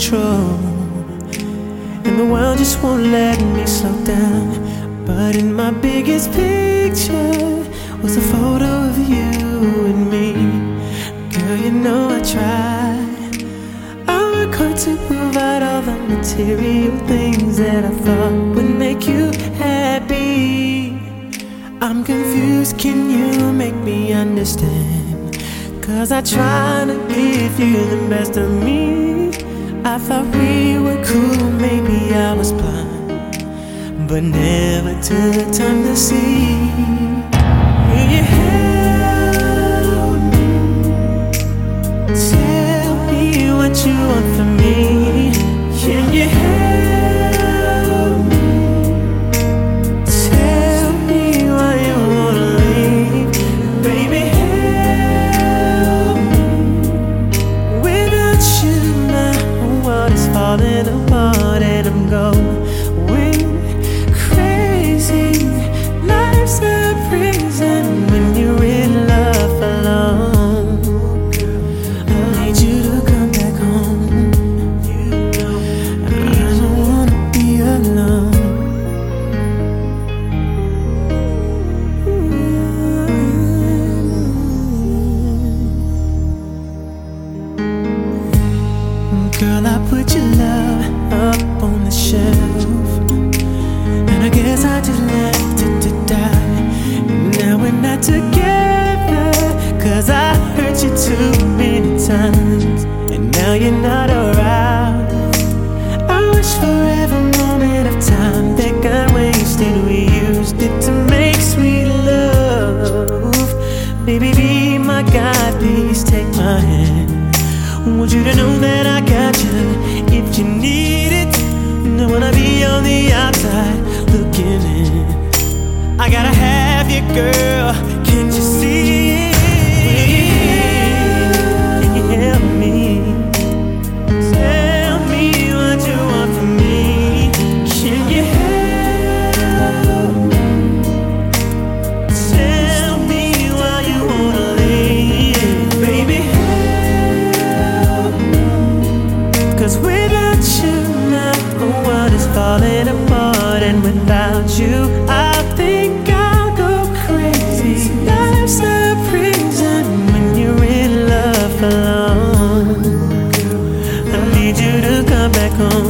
control. And the world just won't let me slow down. But in my biggest picture was a photo of you and me. Girl, you know I try. I work hard to provide all the material things that I thought would make you happy. I'm confused, can you make me understand? Cause I try to give you the best of me. I thought we were cool, maybe I was blind, but never took time to see. Girl, I put your love up on the shelf. And I guess I just left it to die. And Now we're not together. Cause I hurt you too many times. And now you're not around. I wish for every moment of time that got wasted. We used it to make sweet love. Baby, be my guide, please take my hand. I Want you to know that I you if you need it. Don't wanna be on the outside looking in. I gotta have you, girl. Can't you see without you now. The world is falling apart and without you I think I'll go crazy. Life's a prison when you're in love alone. I need you to come back home.